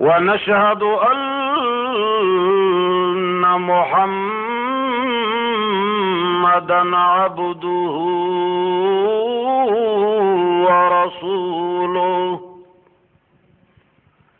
ونشهد أن محمدا عبده ورسوله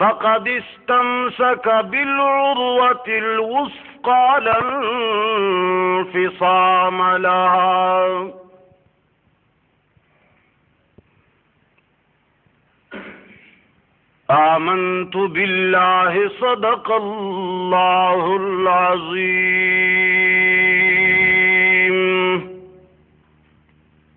فقد استمسك بالعروة الوثقى لا انفصام لها آمنت بالله صدق اللہ العظيم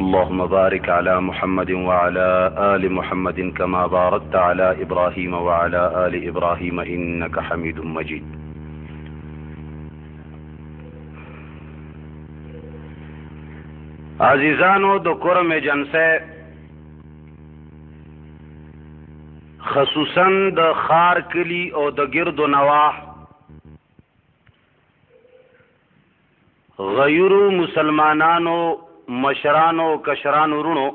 اللهم بارک علی محمد وعلی آل محمد کما بارکت علی ابراهیم وعلی آل ابراهیم انک حمید مجید عزیزانو د کورم ایجنسه خصوصا د خار کلی او د ګردو نواح غیرو مسلمانانو مشرانو او کشرانو ورونو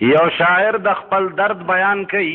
یو شاعر د خپل درد بیان کوي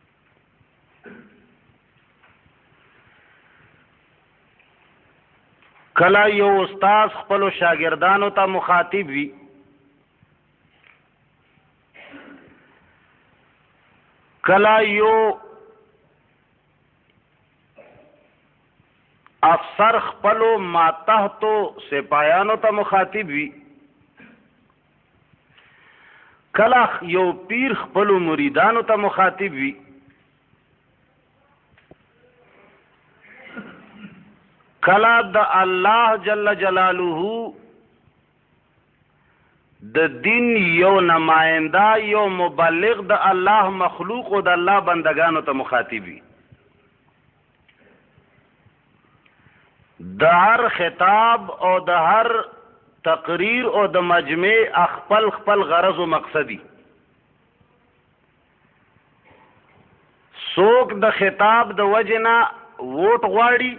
کله یو استاد خپل شاګردانو ته مخاطب وي کله یو افسر خپل ماتحتو سپایانو ته مخاطب وي کله یو پیر خپل مریدانو ته مخاطب وي کله د الله جل جلاله د دین یو نماینده یو مبلغ د الله مخلوق او د الله بندگانو ته مخاطب وي د هر خطاب او د هر تقریر او د مجمع خپل خپل غرض او مقصدی سوک د خطاب د وجنا ووټ غواړي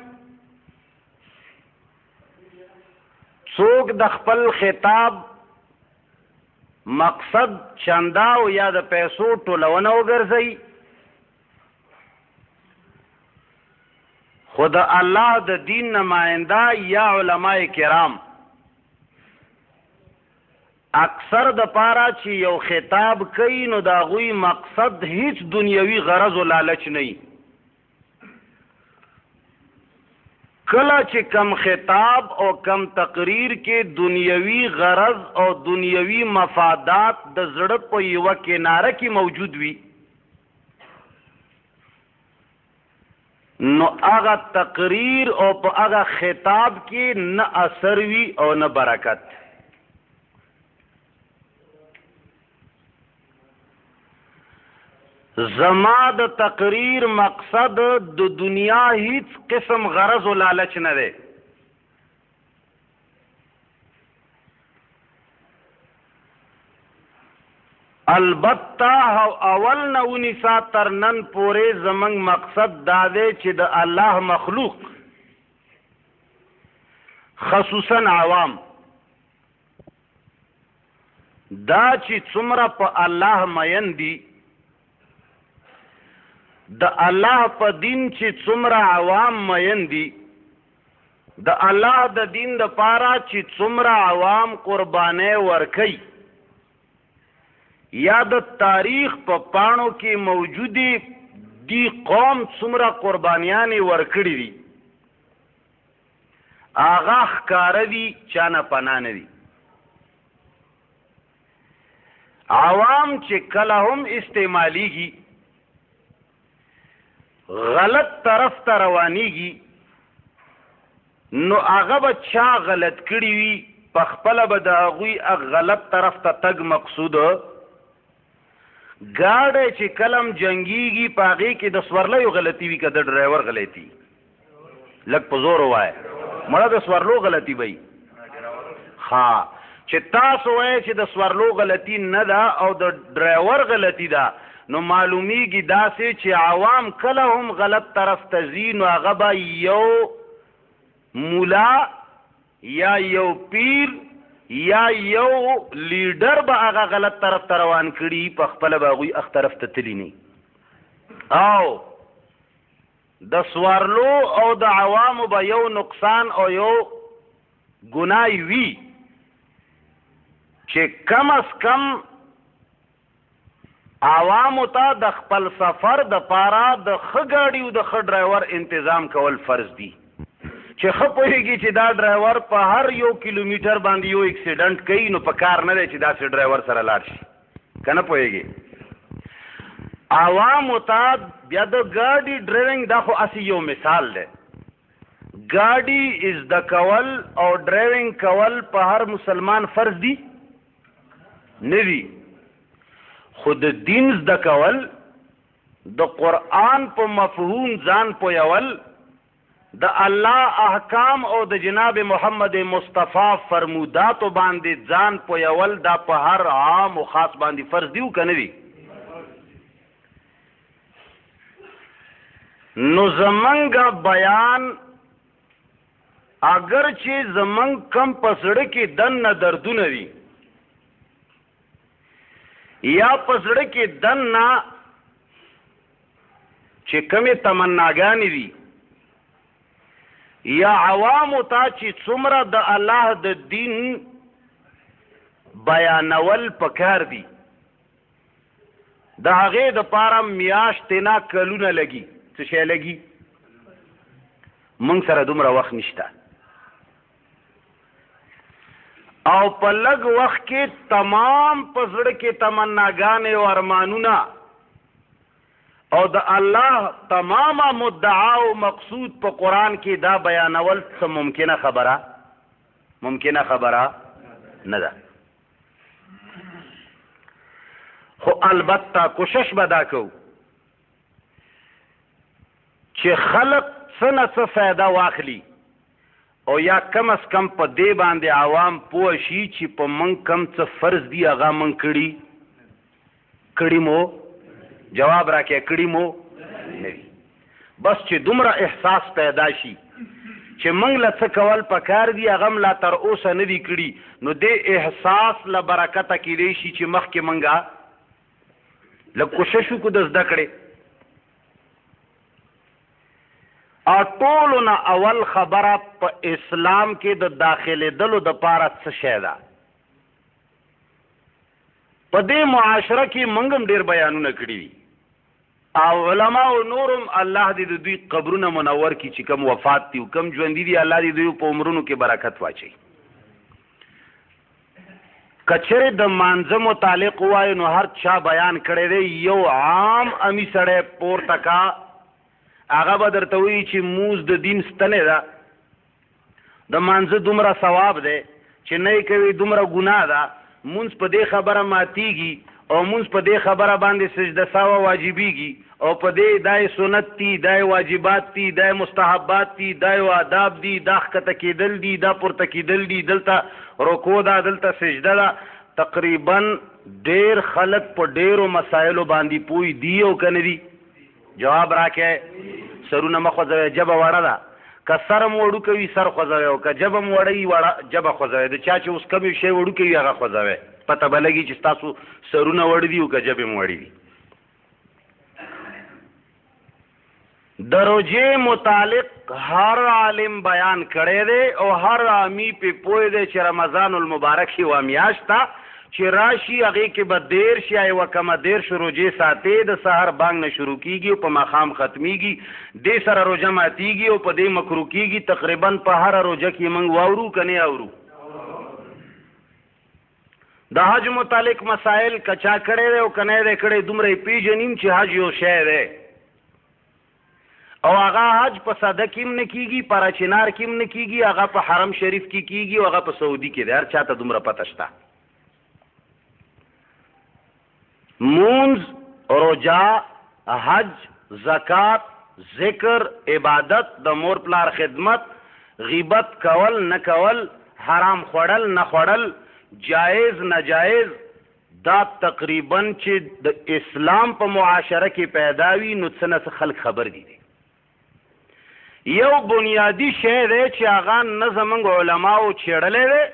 څوک د خپل خطاب مقصد چندا او یا د پیسو ټولونه وګرځي خو د الله د دین نماینده یا علما کرام اکثر د پاره چې یو خطاب کوي نو دا غوي مقصد هیڅ دنیوي غرض او لالچ نه وي کله چې کم خطاب او کم تقریر کې دنیوي غرض او دنیوي مفادات د زړه په یو کناره کې موجود وي نو هغه تقریر او په هغه خطاب کې نه اثر وی او نه برکت زما د تقریر مقصد د دنیا هیڅ قسم غرض او لالچ نه دی البته او اول نه ونیسا تر نن پورې زمنګ مقصد دا دی چې د الله مخلوق خصوصا عوام دا چې څومره په الله مین دي د الله په دین چې څومره عوام مین دي د الله د دین د پاره چې څومره عوام قربانې ورکي یا د تاریخ په پا پاڼو کې موجودي دی قوم څومره قربانیانې ورکړي دي آغا خکاره دي چانه پناه نه دي عوام چې کله هم استعمالیږي غلط طرف ته روانيږي نو هغه به چا غلط کړی وي په خپل به د هغوی غلط طرف ته تګ مقصود ګاډی چې کلم جنگيږي پاغي کې د سورلې غلطي وي کده ډرایور غلطي لک په زور وای مړه د سورلو غلطي وي ها چې تاسو وای چې د سورلو غلطي نه ده او د ډرایور غلطي ده نو معلومیږي داسې چې عوام کله هم غلط طرف ته ځي نو هغه به یو مولا یا یو پیر یا یو لیډر به هغه غلط طرف ته روان کړي په خپل به غوي اخ طرف ته تلی نه او د سوارلو او د عوامو به یو نقصان او یو ګناه وي چې کم از کم عوامو ته د خپل سفر د پاره د ښه ګاډي او د ښه ډرایور انتظام کول فرض دي چې ښه پوهېږي چې دا ډرایور په هر یو کیلومیټر باندې یو اکسیډنټ کوي نو په کار نه دی چې داسې ډرایور سره لاړ شي کنه پوهیږي عوام ته بیا د ګاډي ډرایوینګ دا خو اسی یو مثال دی ګاډي از د کول او ډرایوینګ کول په هر مسلمان فرض دی نه وی خو د دین زده کول د قران په مفهوم ځان پویول د الله احکام او د جناب محمد مصطفی فرموداتو باندې ځان پویول دا په هر عام او خاص باندې فرض دی او کنه دی نو زمنګ بیان اگر چې زمنګ کم پسړ کې دنه دردونه وي یا پسړ کې دنه چې کمی تمناګانې دي یا عوامو ته چې څومره د الله د دین بیانول پکار دي د هغې د پاره میاشتې نه کلونه لګي څه شی لګي مونږ سره دومره وخت نشته او په لګ وخت کې تمام پزړه کې تمناګانې او ارمانونه او د الله تمامه مدعا او مقصود په قران کې دا بیانول څه ممکنه خبره ممکنه خبره نه ده خو البته کوشش به دا کوو چې خلک څه نه څه فایده واخلي او یا کم از کم په دې باندې عوام پوه شي چې په من کم څه فرض دي هغه من کړي کړي مو جواب راکې کړي مو نه بس چې دومره احساس پیدا شي چې موږ له څه کول پکار دي هغه لا تر اوسه نه دي کړي نو دې احساس له برکته کېدی شي چې مخکې موږ لږ کوشش وکړو د زده کړې او ټولو نه اول خبره په اسلام کې د داخلېدلو دپاره څه شی ده په دې معاشره کې موږ هم ډېر بیانونه کړي دي او علماء نور هم الله دې د دوی قبرونه منور کړي چې کوم وفات دي او کوم ژوندي دي الله دې دوی په عمرونو کې برکت واچوي کچره د مانزه متعلق وای نو هر چا بیان کړی دی یو عام امی سړی پورته کا هغه به درته وایي چې موز د دین ستنه ده د مانځه دومره ثواب دی چې نه کوي دومره ګناه ده مونږ په دې خبره ماتيږي او مونږ په دې خبره باندې سجده ساوا واجبېږي او په دې دای سنت دي دای واجبات دي دای مستحبات دي دای آداب دي دا ښکته کېدل دي دا پورته کېدل دي دلته رکو ده دلته سجده ده تقریبا ډېر خلک په ډېرو مسایلو باندې پوه دي او که نه دي جواب راکې سرونه مخوځوي جبه وړه ده که سرم وړو کوي سر خوځوي او که جبم وړي وړه جبه خوځوي د چا چې اوس کم شی وړو کوي هغه خوځوي پته به لګي چې تاسو سرونه وړ دي او که جبې مو وړي دي د روجې متعلق هر عالم بیان کړی دی او هر عامی په پوه دی چې رمضان المبارک یوه میاشت ده چې راشي هغې کې به دېرش یا یوه کمه دېرش روژې ساتې، د سهار بانګ نه شروع کېږي او په ماښام ختمېږي، دې سره روژه ماتېږي او په دې مکروه کېږي، تقریباً په هره روژه کې موږ واورو که نه اورو؟ د حج متعلق مسائل که چا کړی دی او که نه دی کړی دومره یې پېژنیم چې حج یو شی دی. او هغه حج په سده کې هم نه کېږي، پر چنار کې هم نه کېږي، هغه په حرم شریف کې کېږي او هغه په سعودي کې دی. هر چا ته دومره پته شته. مونځ، روژه، حج، زکات، ذکر، عبادت، د مور پلار خدمت، غیبت کول نه کول، حرام خوړل نه خوړل، جایز ناجایز، دا تقریبا چې د اسلام په معاشره کې پیدا وي نو څه نه څه خلک خبر دي یو بنیادی شی دی چې هغه نه زمونږ علماو چېړلی دی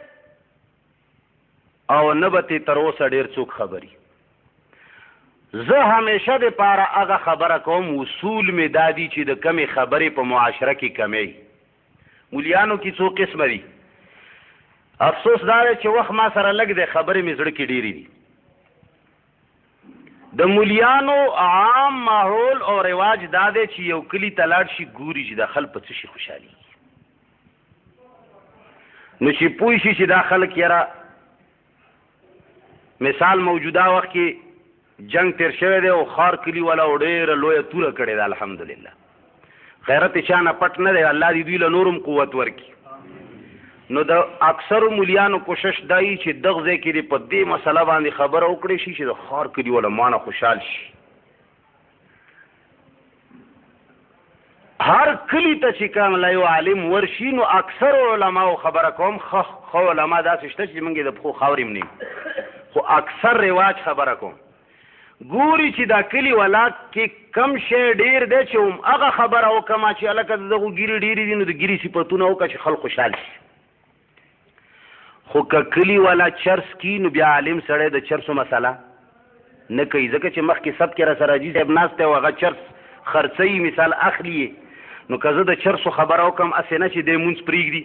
او نه به ترې تر اوسه ډېر څوک خبري زه همیشه د پاره هغه خبره کوم اصول مې دا دي چې د کمې خبرې په معاشره کې کمی مولیانو کی څو قسمه دي افسوس دا دی چې وخت ما سره لګ دی خبرې مې زړه کې ډېری دي د مولیانو عام ماحول او رواج دا دی چې یو کلی تلاړ شي ګوري چې د خلک په څه شي خوشحالي نو چې پوه شي چې دا خلک یاره مثال موجوده وخت کې جنگ تیر شوی دی او خار کلی ولا ډیره لوی توره کړی ده الحمدلله غیرت چا نه پټ نه دی الله دې دوی له نورم قوت ورکي نو د اکثر مليانو کوشش دای چې دغه ځای کې په دې مسله باندې خبره وکړي شي چې د خار کلی ولا مانه خوشحال شي هر کلی ته چې کوم لا یو عالم ورشي نو اکثر علما او خبره کوم خو خو علما داسې شته چې موږ د خو خاوریم نه خو اکثر رواج خبره کوم ګوري چې دا کلی ولا کې کم شی ډیر دی چې هم هغه خبره وکما چې الکه دغه ګیری ډیری دي نو د ګیری صفاتونه وکړي خلکو خوشاله شي خو که کلي والا چرس کی نو بیا عالم سړی د چرسو مسله نه کوي ځکه چې مخکې سب کې را سره حاجي صاحب ناست دی او هغه چرس خرڅوي مثال اخلي نو که زه د چرسو خبره وکم اسې نه چې دی مونځ پرېږدي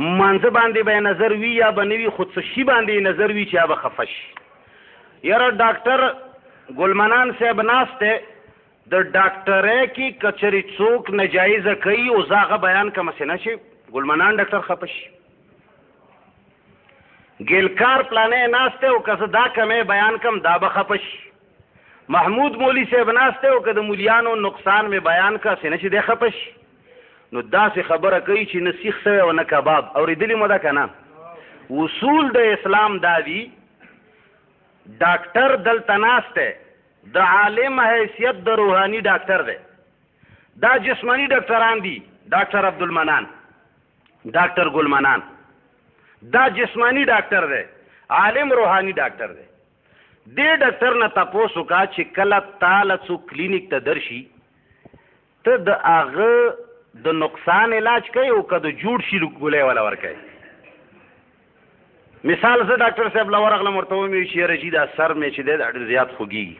مانځه باندې به نظر وي یا به نه وي خو څه شي باندې نظر وي چې یا به خفه شي یاره ډاکټر ګلمنان صاحب ناست دی د ډاکټرۍ کی که چری څوک نجایزه کوي او زه هغه بیان کوم سه نه چې ګلمنان ډاکټر خپه شي ګیلکار پلانې ناسته او که زه دا کمې بیان کوم دا به خپه شي محمود مولی صاحب ناسته او که د مولیانو نقصان مې بیان کا سینه چې د خپش نو داسې خبره کوي چې نه سیخ سوی او نه کباب اورېدلې مو ده که نه اصول د اسلام دا دي ډاکټر دلته ناسته د عالم حیثیت د روحاني ډاکټر دی. دا جسماني ډاکټران دي، ډاکټر عبدالمنان، ډاکټر ګل منان. دا جسماني ډاکټر دی، عالم روحاني ډاکټر دی. دې ډاکټر نه تپوس وکړه چې کله تا له څوک کلینیک ته درشي، ته د هغه د نقصان علاج کوي او که د جوړ شي ګولۍ ولا ورکوي مثال زه ډاکټر صاحب لا ورغلم ورته ومې چې یاره جي دا سر مې چې دی دا ډېر زیات خوږېږي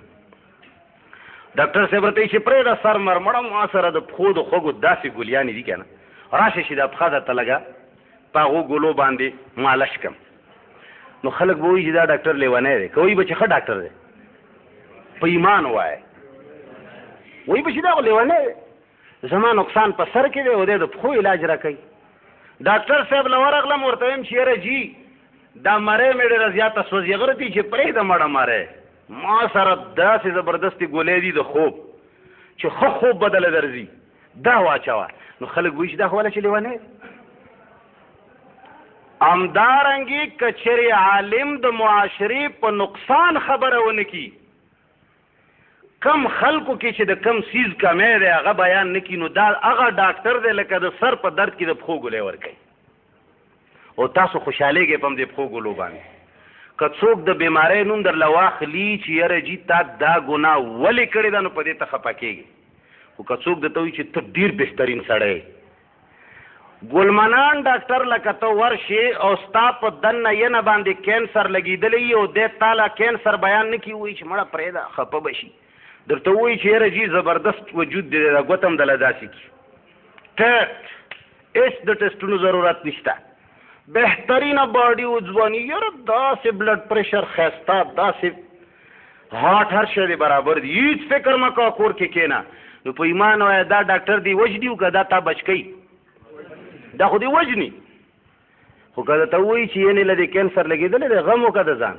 ډاکټر صاحب راته چې پرې دا سر مر مړه ما سره د پښو د خوږو داسې ګلیانې دي که نه راشه چې دا پښه درته لږه په هغو ګلو باندې مالش کړم نو خلک به وایي چې دا ډاکټر لیونی دی کوي به چې ښه ډاکټر دی په ایمان وایي وایي به چې دا خو لیونی دی زما نقصان په سر کې دی او دی د پښو علاج را کوي ډاکټر صاحب له ورغلم ورته وایم چې یاره جي دا مرۍ مې ډېره زیاته سوځي غره دي چې پرېږده مړه مرۍ ما سره داسې زبردستې ګولۍ دي د خوب چې ښه خوب بدله درځي دا واچوه نو خلک وایي چې دا خو ولا چې لیونی همدارنګې که چېرې عالم د معاشرې په نقصان خبره ونه کړي کم خلکو کې چې د کم سیز کمی دی هغه بیان نه کړي نو دا هغه ډاکټر دی لکه د سر په درد کې د پښو ګولۍ ورکوي او تاسو خوشالېږئ په همدې پښو ګلو باندې که څوک د بیمارۍ نوم درله واخلي چې یاره جي تا دا ګناه ولې کړې ده نو په دې ته خفه کېږي خو که څوک درته وایي چې ته ډېر بهترین سړی ګلمنان ډاکټر لکه ته ورشې او ستا په دننه ینه باندې کینسر لګېدلی او دی تاله کینسر بیان نه کي وایي چې مړه پرېږده خفه به شي درته وایي چې یاره جي زبردست وجود دی دا ګوتم دله داسې کي ټیټ هیڅ د ټیسټونو ضرورت نشته بهترینه باډي او ځواني یاره داسې بلډ پریشر خسته داسې هاټ هر شی دی برابر دی هیڅ فکر مکو کور کې کینا نو په ایمان وای دا ډاکټر دی وجنی او کدا تا بچکی دا خو دی وجنی خو کدا ته وای چې یې نه لدی کینسر لګیدل دی غم وکړه ځان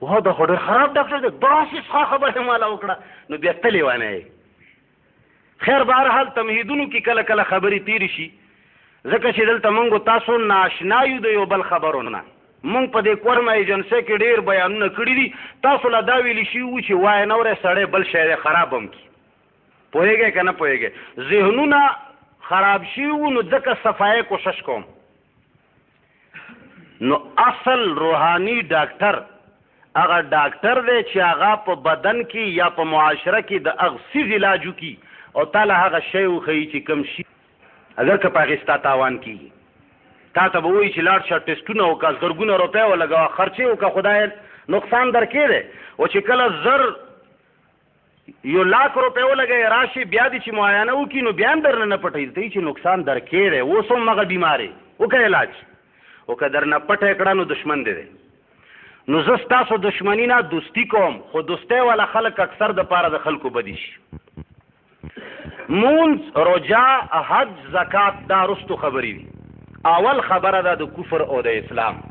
واه دا خو ډېر خراب ډاکټر دی داسې ښه خبره مالا وکړه نو بیا تلې وانه خیر بهر حال تمهیدونو کې کله کله خبرې تیر شي ځکه چې دلته مونږ تاسو ناشنا یو د یو بل خبرو نه مونږ په دې کورمه ایجنسۍ کې ډیر بیانونه کړي دي تاسو لا دا ویلی شي و چې وای نه ورې سړی بل شی دی خراب هم کی پوهیږئ که نه پوهیږئ ذهنونه خراب شي وو نو ځکه صفایې کوشش کوم نو اصل روحاني ډاکټر هغه ډاکټر دی چې هغه په بدن کې یا په معاشره کې د هغ څیز علاج وکړي او تا له هغه شی وښیي چې کوم شي اګر که په هغې ستا تاوان کېږي تا ته به وایي چې لاړ شه ټسټونه وکړه زرګونه روپۍ ولګوه خرچې وکړه خدای نقصان درکې دی او چې کله زر یو لاک روپې ولګې راشي بیا دې چې معاینه وکړي نو بیا هم درنه نه پټوي ته چې نقصان درکې دی اوس هم هغه بیمارې وکړه علاج او که درنه پټه کړه نو دشمن دی دی نو زه ستاسو دشمنی نه دوستی کوم خو دوستی والا خلک اکثر د پاره د خلکو بدی شي مونز رجا حج زکات دا رستو خبرې دي اول خبره ده د کفر او د اسلام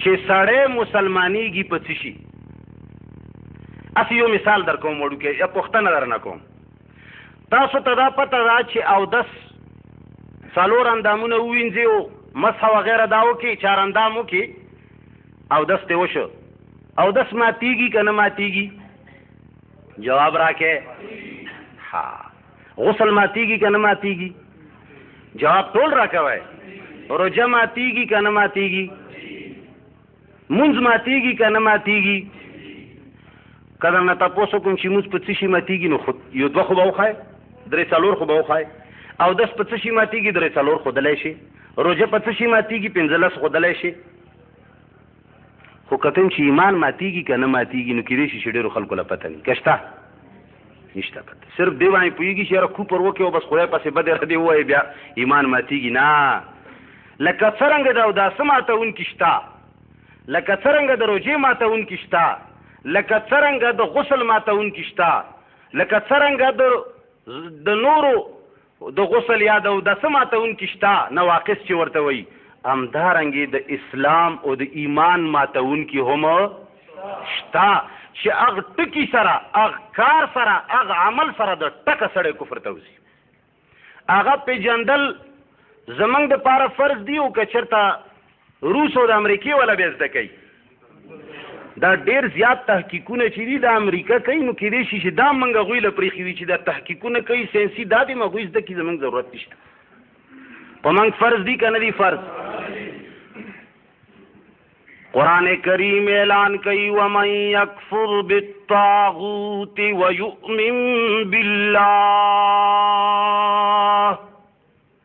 چې سړی مسلمانېږي په څه شي اسی یو مثال در کوم وړو کې یا پښتنه در نه کوم تاسو ته دا پته ده چې او دس څلور اندامونه وینځي او مسح وغیره دا وکي چار اندام وکي او دس ته وشو او دس ماتیږي کنه ماتیږي جواب راکې ها غسل ماتیږي کنه ماتیږي جواب ټول راکوي روزه ماتیږي کنه ماتیږي مونږ ماتيږي کنه ماتيږي کله نه تاسو کوم چې مونږ په څه شي ماتيږي نو خود یو دوه خو بوخای درې څلور خو بوخای او داس په څه شي ماتيږي درې څلور خو دلای شي روزه په څه شي ماتيږي پنځلس خو دلای شي خو کتن چې ایمان ماتيږي کنه ماتيږي نو کېږي چې ډېر خلکو لا پته نه کښته نشته پته صرف دی باندې پویږي چې را کوپر وکي او بس خدای پسې بده را دی وای بیا ایمان ماتيږي نه لکه څنګه دا د سماته اون کیشتا لکه څنګه د روزي ماته اون کیشتا لکه څنګه د غسل ماته اون کیشتا لکه څنګه د د نورو د غسل یا د اوداسه ماتونکي شته نواقص چې ورته وایي، همدارنګه د اسلام او د ایمان ماتونکي هم شته چې هغه ټکي سره، هغه کار سره، هغه عمل سره د ټکه سړی کفر ته وځي. هغه پېژندل زموږ دپاره فرض دي او که چېرته روس او د امریکې ولا بیا زده کوي دا ډیر زیات تحقیقونه چې دي د امریکا کوي نو کېدای شي چې دا منګه غوی له پرېښي وي چې دا تحقیقونه کوي ساینسي دا دې مغوی زده کړي زمونږ ضرورت نشته په منګ فرض دي که نه دي فرض قرآن کریم اعلان کوي ومن یکفر بالطاغوت ویؤمن بالله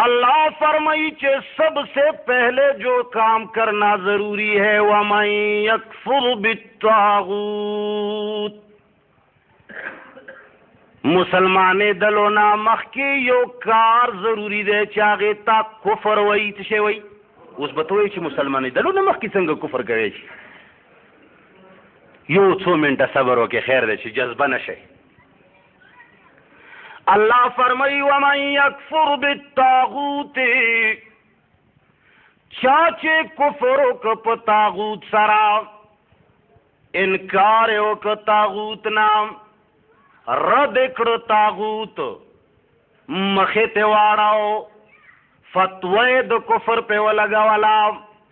الله فرمائی چې سب سے پہلے جو کام کرنا ضروری ہے ومن یکفر بالطاغوت مسلمانې دلو نا مخکې یو کار ضروری دی چې هغه تا کفر وایي څه شي وایي اوس به ته وایي چې مسلمانې دلو نا مخکې څنګه کفر کوي شي یو څو منټه صبر وکړي خیر دی چې جذبه نشي الله فرمای و من یکفر بالطاغوت چا چې کفر وک په طاغوت سره انکار وک طاغوت نام رد کړ طاغوت مخه ته واړاو فتوی د کفر په ولګا والا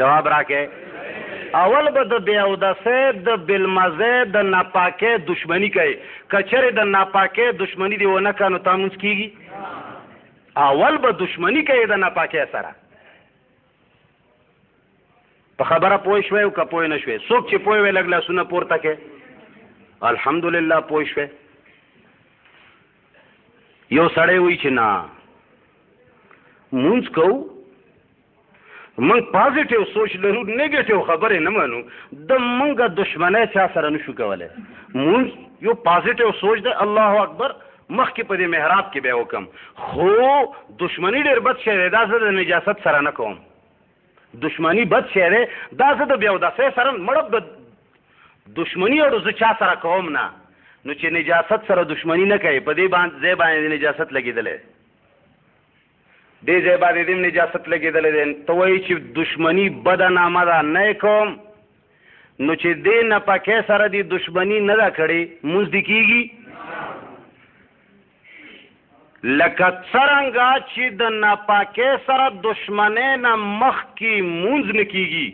جواب راکې اول به د بی اودسه د بلمزه د ناپاکه دشمنی کوي کچره د ناپاکه دشمنی دی ونه کانو تامونس کیږي اول به دشمنی کوي د ناپاکه سره په خبره پوه شوې او کپوی نه شوې څوک چې پوه وي لګ لاسونه پورته کې الحمدلله پوه شوې یو سړی وی چې نه مونږ کو موږ پازیټیو سوچ لرو نیگیټیو خبرې نه منو د موږ دشمنه چا سره نشو کولای موږ یو پازیټیو سوچ ده الله اکبر مخکې په دې محراب کې به وکم خو دشمنی ډېر بد شی دی دا زه د نجاست سره نه کوم دشمنی بد شی دی دا زه د بیودسې سره مړب د دشمنی اړو زه چا سره کوم نه نو چې نجاست سره دشمنی نه کوي په دې باندې ځای باندې نجاست لګېدلی دې ځای باندې دې نجاست لګېدلی دی ته وایي چې دشمني بده نامه ده نه یې کوم نو چې دې نه پکې سره دې دشمني نه ده کړې مونځ دې کېږي لکه څرنګه چې د ناپاکۍ سره دشمنۍ نه مخکې مونځ نه کېږي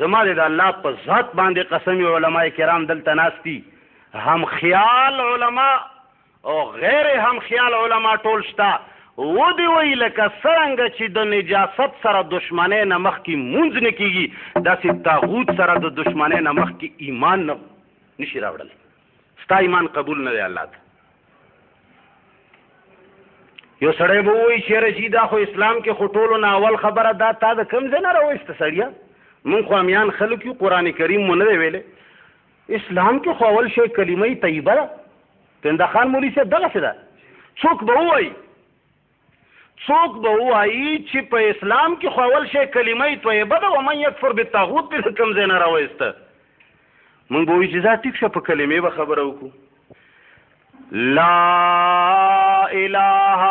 زما د الله په ذات باندې قسم علما کرام دلته ناستي هم خیال علما او غیر هم خیال علماء ټول شته اودی وایی لکه څرنګه چی د نجاست سره دشمنی نه مخکی مونځ نه کیږی داسی طاغوت سره د دشمنی نه مخکی ایمان نه نشی راوړل ستا ایمان قبول نه دی الله ته یو سړی به وایي چېرې چې دا خو اسلام کې خو ټولو نه اول خبره دا تا د کوم ځای نه راوایسته سړیه مونږ خو امیان خلک یو قرآن کریم مو نه دی ویلی اسلام کې خو اول شی کلمه طیبه ده پنده خان مولوی صاحب دغه څه ده څوک به وایي څوک به وایي چې په اسلام کې خو اول شی کلمه طیبه ده ومن یکفر بالطاغوت په کوم ځای نه راوېسته مونږ به وایو چې ځا ټیک شه په کلمې به خبره وکړو لا اله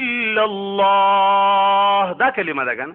الا الله دا کلمه ده کنه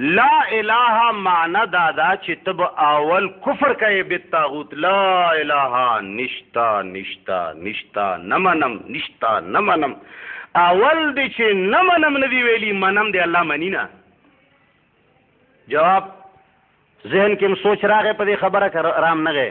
لا اله معنی دا دا چې تب اول کفر کوي به طاغوت لا اله نشتا نشتا نشتا نمنم نشتا نمنم اول دې چې نمنم ندی ویلی منم دې الله منی نه جواب ذهن کې سوچ راغې په دې خبره رام نه غې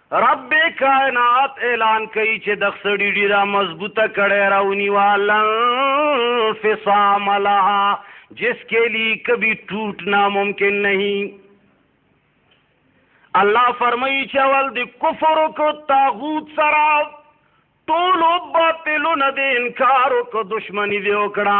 رب کائنات اعلان کوي چې دخسړي ډیره مضبوطه کړی راونیوا لن فصام لها جس کے لیے کبھی ټوټنا ممکن نہیں الله فرمایي چې اول د کفر کو طاغوت سره ټول باطلونه د انکار او دشمنی دی وکړه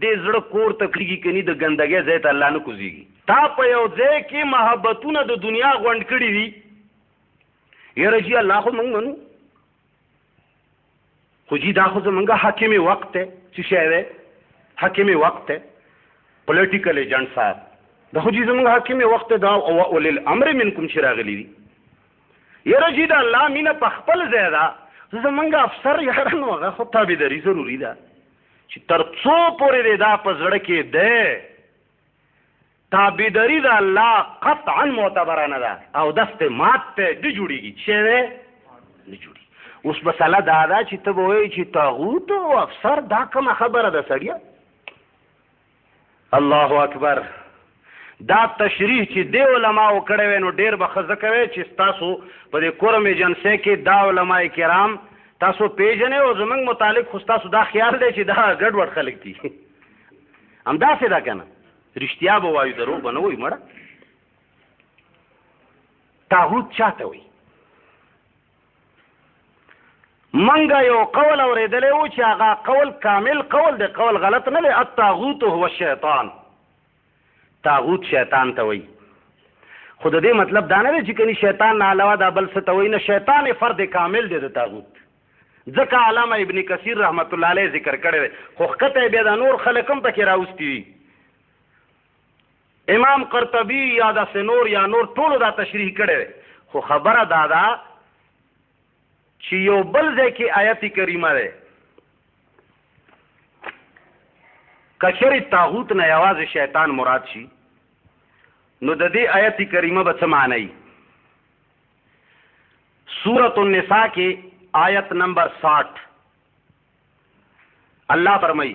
دې زړه کور ته کړيږي کني د ګندګۍ ځای ته الله نه کوزيږي. تا په یو ځای کې محبتونه د دنیا غونډ کړي دي یاره جی الله خو موږ منو خو جی دا خو زمونږ حاکم وخت دی چې شی دی حاکم وخت دی پولیټیکل ایجنټ صاحب دا خو جی زمونږ حاکم وخت دا او اول الامر منکم چې راغلی دي یاره جی دا الله مینه په خپل ځای ده زمونږ افسر یاره نو هغه خو تابعداري ضروري ده چې تر څو پورې دی دا په زړه کې دی تابیداری د الله قطعا معتبره نه ده او دست مات ته نه جوړیږي چې نه جوړي اوس مسله دا ده چې ته وایي چې طاغوت او افسر دا کومه خبره ده سړیه الله اکبر دا تشریح چې دی علما او کړه وینو ډیر به خزه کوي چې تاسو په دې کورم ایجنسی کې دا علما کرام تاسو پیژنې او زمنګ متعلق خو تاسو دا خیال دی چې دا ګډ وډ خلک دي هم دا څه دا کنه رښتیا به وایو درو به نه وای مړه تاغوت چاته وي منګه یو قول اوریدلې وو چې هغه قول کامل قول دی قول غلط نه دی الطاغوت هو الشیطان طاغوت شیطان ته وایي خو د دې مطلب دا نه دی چې کني شیطان نه علاوه دا بل څه ته وایي نه شیطان فرد کامل دی د طاغوت ځکه علامه ابن کثیر رحمت الله علیه ذکر کړی دی خو ښکته بیا د نور خلک هم پکې راوستي دي امام قرطبی یا د سنور یا نور ټولو دا تشریح کړی دی خو خبره دا ده چې یو بل ځای کې آیت کریمه ده کچری طاغوت نه یوازې شیطان مراد شي نو د دې آیت کریمه به څه معنی سورۃ النساء کې آیت نمبر 60 الله فرمایي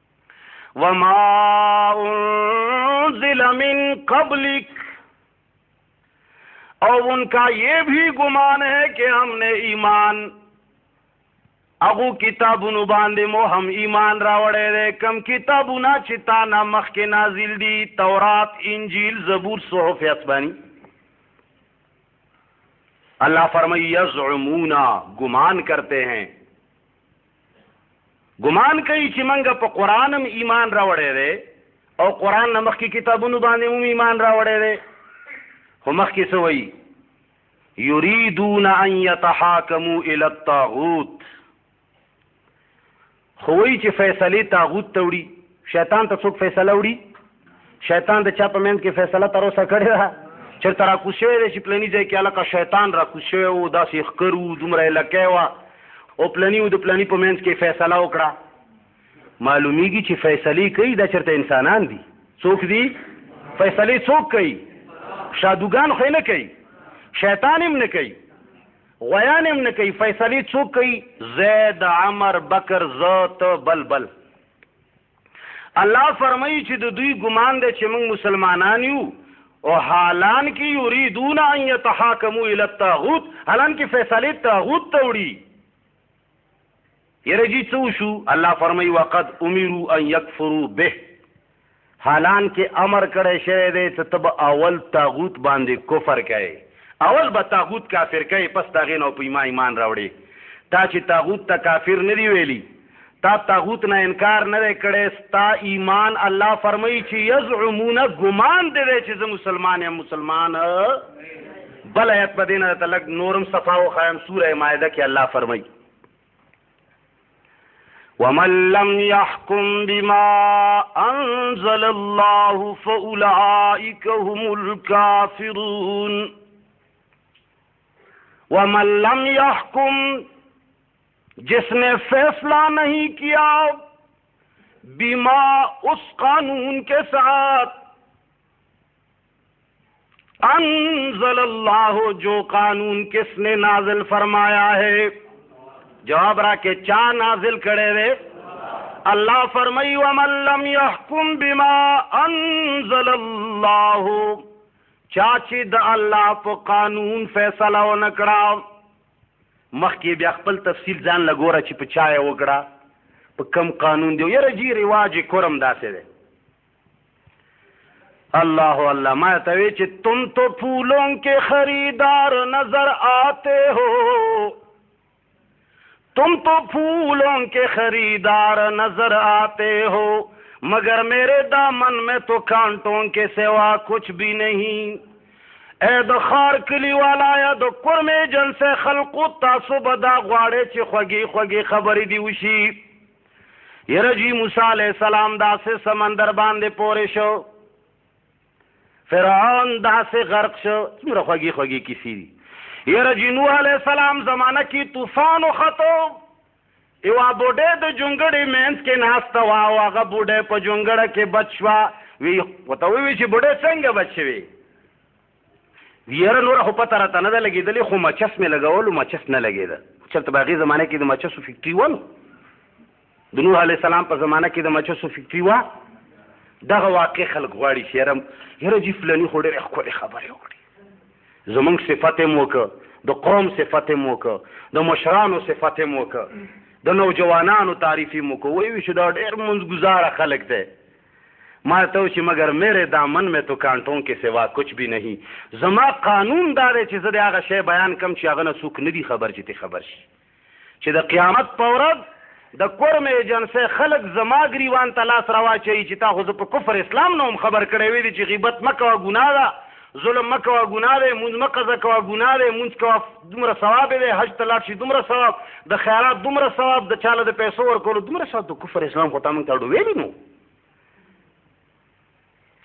وما انزل من قبلک او ان کا یہ بھی گمان ہے کہ ہم نے ایمان اغو کتابونو باندې مو هم ایمان راوړی دی کم کتابونه چې تا نه مخکې نازل دي تورات انجیل زبور صحف اسبانی الله فرمایي یزعمون گمان کرتے ہیں ګمان کوي چې منګه په قران هم ایمان راوړی دی او قران نه مخکې کتابونو باندې هم ایمان راوړی دی خو مخکې څه وایي یریدون ان یتحاکمو الی الطاغوت خو وایي چې فیصله طاغوت ته وړي شیطان ته څوک فیصله وړي شیطان د چا په منځ کې فیصله تر اوسه کړې ده چېرته راکوز شوی دی چې پلني ځای کې هلکه شیطان راکوز شوی و داسې ښکر و دومره یې لکی وه او پلني و د پلني په منځ کې فیصله وکړه معلومیږي چې فیصلې کوي دا چېرته انسانان دي څوک دي فیصلې څوک کوي شادوګان خو نه کوي شیطان هم نه کوي غویان هم نه کوي فیصلې څوک کوي زید عمر بکر زه ته بل بل الله فرمایي چې د دوی ګمان دی چې موږ مسلمانان یو او حالان کې یریدون ان یتحاکمو الی الطاغوت حالان کې فیصله طاغوت ته وړي یره جی څو شو الله فرمای وقد امروا ان یکفروا به حالان کې امر کړی شوی دی چې تب اول طاغوت باندې کفر کوي اول به طاغوت کافر کوي پس دا غین او په ایمان راوړي تا چې طاغوت ته کافر نه دی ویلی تا طاغوت نه انکار نه کړي ستا ایمان الله فرمایي چې یزعمون ګمان دې دی چې زه مسلمان یم مسلمان بل آیت په دینه ته لګ نورم صفا او خیم سوره مائده کې الله فرمایي ومن لم يحكم بما انزل الله فاولئك هم الكافرون ومن لم يحكم جس نے فیصلہ نہیں کیا بیما اس قانون کے ساتھ انزل اللہ جو قانون کس نے نازل فرمایا ہے جواب را کے چاہ نازل کرے رہے اللہ فرمائی و ملّم یاحکم بیما ان ضل چاچی دا اللہ پا قانون فیصلہ و نکڑا مخکې یې بیا خپل تفصیل ځان له ګوره چې په چا یې وکړه په کم قانون دی یاره جی رواج کرم داسې دی الله الله ما ته وی چې تم تو پولون کې خریدار نظر آتے ہو تم تو پھولوں کے خریدار نظر آتے ہو مگر میرے دامن میں تو کانٹوں کے سوا کچھ بھی نہیں اې د خار کلی والایا د کورم ایجنس خلقو تاسو به دا غواړې چې خوږی خوږی خبرې دی وشي یره جی موسی علی السلام داسې سمندر باندې پورې شو فرعون داسې غرق شو څومره خوږی خوږی کیسی دی یره جی نوح علی السلام زمانہ کې طوفان خطو یوه بوډۍ د جونګړې منځ کې ناسته وه او هغه بوډۍ په جونګړه کې بچ شوه وی ورته وویل چې بوډۍ څنګه بچ شوې یاره نوره خو پته راته نه ده لګېدلې خو مچس مې لګولو مچس نه لګېده چېرته به هغې زمانه کې د مچسو فکټري وه نو د نوح علیه السلام په زمانه کې د مچسو فکټري وه دغه واقع خلک غواړي چې یاره یاره جي فلاني خو ډېرې ښکلې خبرې وکړي زمونږ صفت هم وکړ د قوم صفت هم وکړ د مشرانو صفت هم وکړ د نوجوانانو تعریف هم وکړ وایي وي چې دا ډېر منځګزاره خلک دی ما ته چې مګر میرې دامن مې تو کانټون کې سوا کچ به نه زما قانون دا دی چې زه د هغه شی بیان کم چې هغه نه څوک نه دي خبر چې تی خبر شي چې د قیامت په ورځ د کورم ایجنسۍ خلک زما ګریوان ته لاس راواچوي چې تا خو زه په کفر اسلام نه هم خبر کړی ویلي چې غیبت مه کوه ګناه ده ظلم مه کوه ګناه دی مونځ مه قضا کوه ګناه دی مونځ کوه دومره ثواب دی حج ته لاړ شي دومره ثواب د خیرات دومره ثواب د چاله د پیسو ورکولو دومره ثواب د کفر اسلام خو تا مونږ ته ډوبېلي نو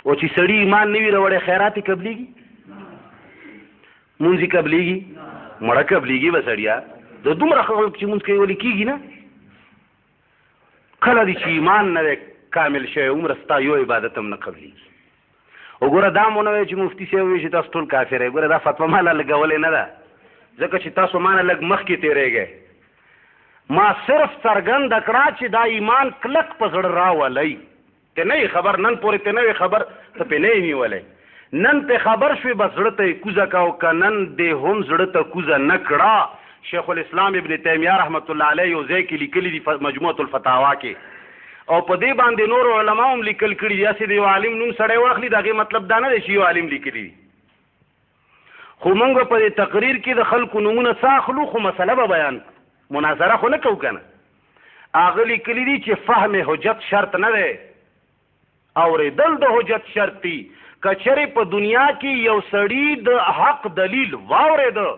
او چې سړی ایمان نه وي راوړی خیرات یې قبلېږي مونځ یې قبلېږي مړه قبلېږي به سړیا د دومره خلک چې مونځ کوي ولې کېږي نه کله دې چې ایمان نه دی کامل شوی عمره ستا یو عبادت هم نه قبلېږي وګوره دا مو نه وایي چې مفتي صاحب وایي چې تاسو ټول کافر یې ګوره دا فتوا ما لا لګولې نه ده ځکه چې تاسو ما نه لږ مخکې تېرېږئ ما صرف څرګنده کړه چې دا ایمان کلک په زړه راولئ ته نه یې خبر نن پورې ته نه وې خبر ته پې نه یې نیولی نن ته خبر شوې بس زړه ته یې کوزه که او که نن دې هم زړه ته کوزه نه کړه شیخ الاسلام ابن تیمیه رحمت الله علیه یو ځای کې لیکلي دي مجموعة الفتاوا کې او په دې باندې نور علما هم لیکل کړي دي هسې د یو عالم نوم سړی واخلي د هغې مطلب دا نه دی چې یو عالم لیکلي دي خو موږ به په دې تقریر کې د خلکو نومونه څه اخلو خو مسله به بیان کړو مناظره خو نه کوو که نه هغه لیکلي دي چې فهم حجت شرط نه دی اورېدل د حجت شرط دی کچرې په دنیا کې یو سړی د حق دلیل واورېده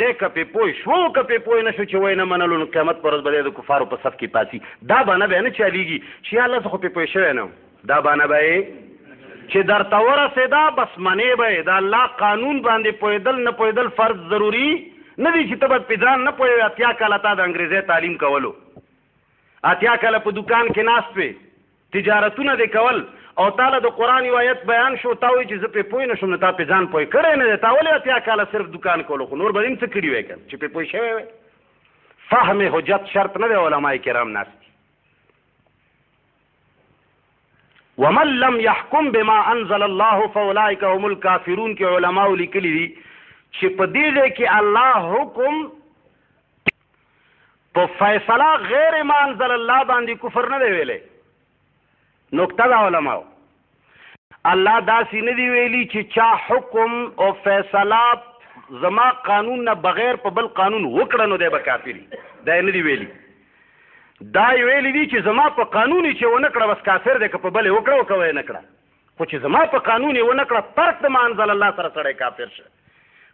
د کپې پوه شو کپې پوه نه شو چې وای نه منلو نو قیامت پر ورځ به د کفارو په صف کې پاسي دا به نه به نه چلیږي چې الله زه خو پې پوه شوی نه دا بانه به چې درته ورسېدا بس منې به د الله قانون باندې پوهېدل نه پوهېدل فرض ضروري نه دی چې ته به په ځان نه پوهېږې اتیا کاله تا د انګریزۍ تعلیم کولو اتیا کاله په دوکان کې ناست وې تجارتونه دې کول او تاله د قرآن یو آیت بیان شو تا وایي چې زه پې پوه نه شوم نو تا په ځان پوه کړی نه دی تا ولې اتیا کاله صرف دوکان کولو خو نور به دې څه کړي وای که چې پې پوه شوی وای فهم حجت شرط نه دی علما کرام ناست ومن لم يحكم بما انزل الله فاولئك هم الكافرون کې علما لیکلي دي چې په دې ځای کې الله حکم په فیصله غیر ما انزل الله باندې کفر نه دی ویلې نقطه دا علماو الله داسې نه دی ویلي چې چا حکم او فیصله زما قانون نه بغیر په بل قانون وکړه نو دی به کافر دا نه دی ویلي دا ویلي دي چې زما په قانون چې ونه کړه بس کافر دی که په بل وکړه او کوي نه کړه خو چې زما په قانون ونه کړه ترک د مانزل الله سره سره کافر شه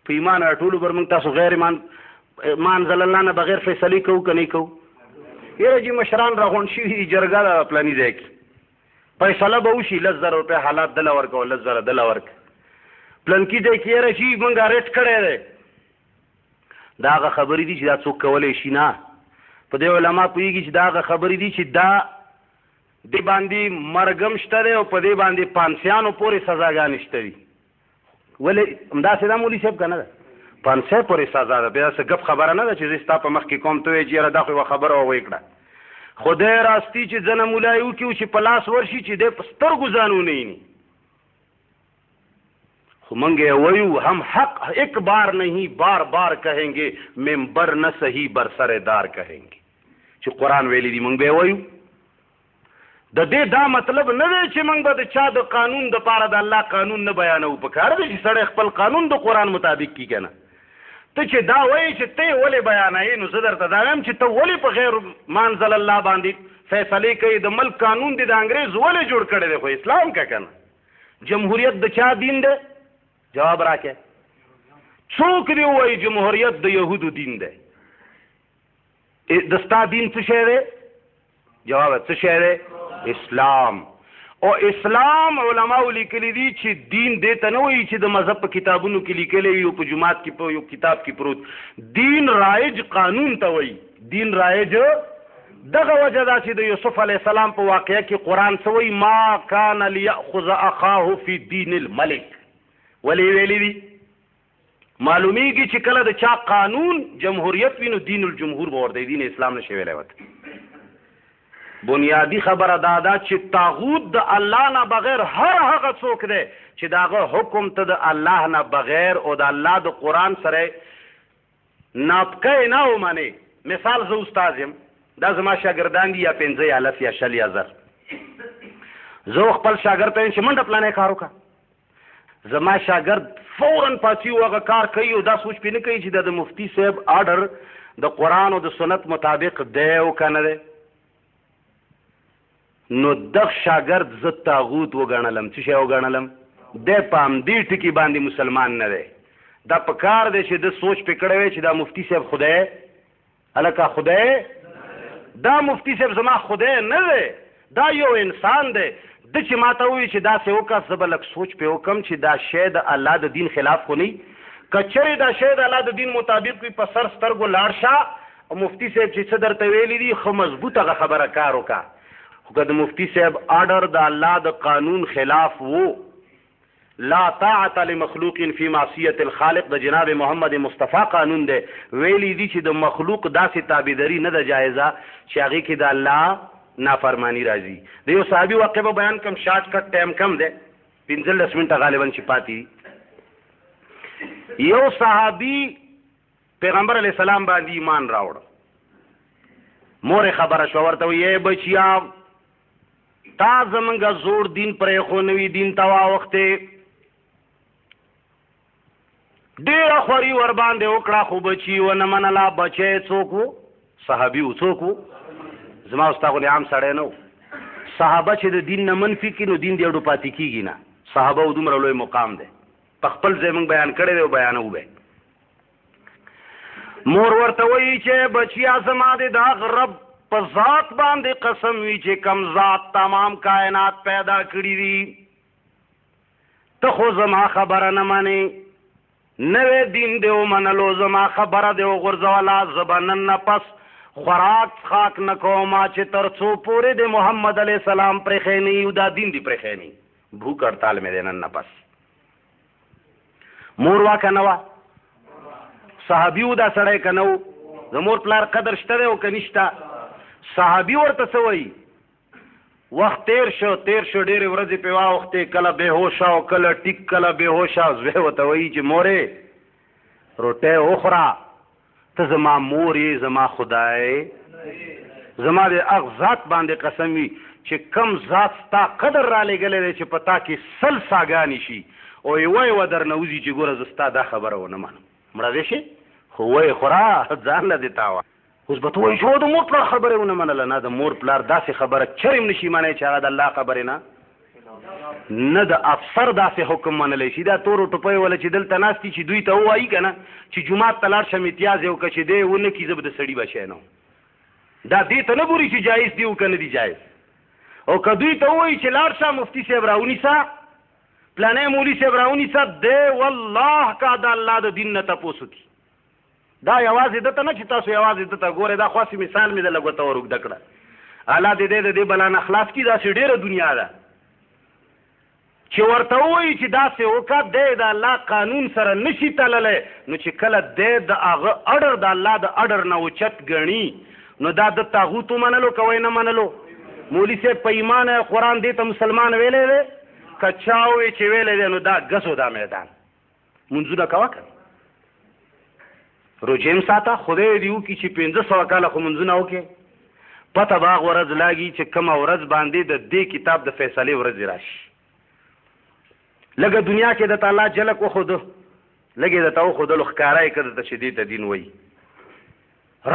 په ایمان ټول بر موږ تاسو غیر ایمان مانزل الله نه بغیر فیصله کوو کني کوو یره جی مشران راغون شي جرګه پلاني ځای کې فیصله به وشي لس زره روپۍ حالات دله ورکه او لس زره دله ورکه پلنکي ځای کې یاره شي موږ ریټ کړی دی دا هغه خبرې دي چې دا څوک کولی شي نه په دې علما پوهېږي چې دا هغه خبرې دي چې دا د باندې مرګم شته دی او په دې باندې پانسیانو پورې سزاګانې شته دي ولې همداسې دا مولي صاحب کنه ده پنځه پورې سزا ده بیا څه ګپ خبره نه ده چې زه ستا په مخ کې کوم ته وایې چې یاره دا خو یوه خبره وه ویې کړه خدای راستي چې ځنه مولا یې وکړي چې په لاس ورشي چې دی په سترګو ځان ونه ویني خو موږ یې وایو هم حق ایک بار نہیں بار بار کہیں گے ممبر نه صحیح بر سر دار کہیں گے چې قرآن ویلی دی موږ به وایو د دې دا مطلب نه دی چې موږ به د چا د قانون د پاره د الله قانون نه بیانو په کار دی چې سړی خپل قانون د قران مطابق کی کنه ته چې دا وایې چې ته ولې بیانې نو زه درته دا وایم چې ته ولې په غیر مانزل الله باندې فیصله کوي د ملک قانون دی د انګريز ولې جوړ کړی دی خو اسلام کا کنه جمهوریت د چا دین دی جواب راکې څوک دی وایي جمهوریت د يهودو دین دی د ستا دین څه شی دی جواب څه شی دی اسلام او اسلام علما لیکلي دي چې دین دې ته نه وایي چې د مذهب په کتابونو کې لیکلي وي او په جماعت کې په یو کتاب کې پروت دین رایج قانون ته وایي دین رایج دغه وجه دا چې د یوسف علی السلام په واقعیا کې قران سوی ما کان لیاخذ اخاه فی دین الملک ولی ویلی دي معلومیږي چې کله د چا قانون جمهوریت وینو دین الجمهور به ورته دین اسلام نشي ویلی وته بنیادی خبره دا ده چې طاغوت د الله نه بغیر هر هغه څوک دی چې داغه حکم ته د الله نه بغیر او د الله د قران سره ناپکه نه ومني مثال زه استاد يم دا زما شاګردان دي یا 15 یا لس یا شل یا زر زه خپل شاګرد ته چې منډه پلانې کار وکړه زما شاګرد فورا پاڅي او هغه کار کوي او دا سوچ پې نه کوي چې دا د مفتي صاحب آرډر د قرآن او د سنت مطابق دی او که نه دی نو دغ شاګرد زه تاغوت وګڼلم څه شی وګڼلم دی په همدې ټکي باندې مسلمان نه دی دا په کار دی چې د سوچ پې کړی وی چې دا مفتي صاحب خدای الکه خدای دا مفتی صاحب زما خدای نه دی دا یو انسان دی د چې ماته وی چې دا سه وکړه زه به لک سوچ په وکم چې دا شی د الله د دین خلاف خو نه کچره دا شی د الله د دین مطابق وي په سر سترګو لاړ شه مفتی صاحب چې څه درته ویلي دي خو مضبوطه خبره کار وکړه خو که د مفتی صاحب آرډر د الله د قانون خلاف وو لا طاعة لمخلوق فی معصیة الخالق د جناب محمد مصطفی قانون دی، ویلي دي چې د مخلوق داسې تابعداري نه ده جائزه چې هغې کې د الله نافرماني راځي. د یو صحابي واقعه به بیان کړم، شارټ کټ ټایم کم دی، پنځلس منټه غالباً چې پاتې دي. یو صحابي پیغمبر علیه السلام باندې ایمان راوړ، مور یې خبره شوه ورته وایي، ای بچیا! تا زمونږ زوړ دین پرې خو نوی دین ته واوخته ډیر خوري ور باندې وکړه خو بچي و نه منلا بچي څوک وو صحابي و څوک وو زما واستغو عام سړی نو صحابه چې د دین نه منفي کې نو دین دی اډو پاتې کیږي نه صحابه و دومره لوی مقام دی په خپل ځای موږ بیان کړی دی او بیانو به مور ورته وی چې بچیا زما د دا رب په ذات باندې قسم وی چې کم ذات تمام کائنات پیدا کړی دي ته خو زما خبره نه منې نوې دین دی او منلو زما خبره دی او غرزولا زبنن نه پس خوراک خاک نه کوما چې تر څو پورې د محمد علی سلام پرې خېنی یو دا دین دی پرې خېنی بھوک هړتال مې دینن نه پس مور وا کنه وا صحابي و دا سړی کنه و د مور پلار قدر شته دی او که نشته صحابي ورته څه وایي وخت تیر شو تیر شو ډېرې ورځې پې واوښتې کله بېهوشه او کله ټیک کله بېهوشه زوی ورته وایي چې مورې روټۍ وخوره ته زما مور یې زما خدای نه یې. زما د هغ ذات باندې قسم وي چې کوم ذات ستا قدر رالېږلی دی چې په تا کې سل څاګانې شي او یوه یوه درنه وځي چې ګوره زه ستا دا خبره ونه منم مړه دې شې خو ویې خوره ځان له دې تاوه اوس به ته وایي چې د مور پلار خبره ونه منله نه د مور پلار داسې خبره چرې هم نه شي منی چې هغه د الله خبرې نه نه د افسر داسې حکم منلی شي دا تورو ټپیو ولا چې دلته ناست دي چې دوی ته ووایي که نه چې جومات ته لاړ شه امتیاز یې وکړه چې دی یې ونه کړي زه به د سړي به شی نه دا دې ته نه ګوري چې جایز دي او که نه دي جایز او که دوی ته ووایي چې لاړ شه مفتي صاحب راونیسه پلانی مولي صاحب راونیسه دی والله که د الله د دین نه تپوس وکړي دا یوازې ده ته نه چې تاسو یوازې ده ته ګورئ دا خاص مثال مې د لګوته ور اوږده کړه الله دې دې د دې بلا نه خلاص کړي داسې ډېره دنیا ده چې ورته وایي چې داسې وکړه دی د الله قانون سره نشي تللی نو چې کله دی د هغه اډر د الله د اډر نه اوچت ګڼي نو دا د تاغوت ومنلو کوی نه منلو مولي صاحب په ایمان قرآن دې ته مسلمان ویلی دی که چا ووایي چې ویلی دی نو دا ګزو دا میدان منځونه کوه که روژې هم ساته خدای دې وکړي چې پنځه سوه کاله خو منځونه وکړې پته به هغه ورځ لاګي چې کومه ورځ باندې د دې کتاب د فیصلې ورځې راشي لږه دنیا کې د تعالی جلک وښوده لږې د تاو خودلو ښکاره یې کړ ته چې دې ته دین وایي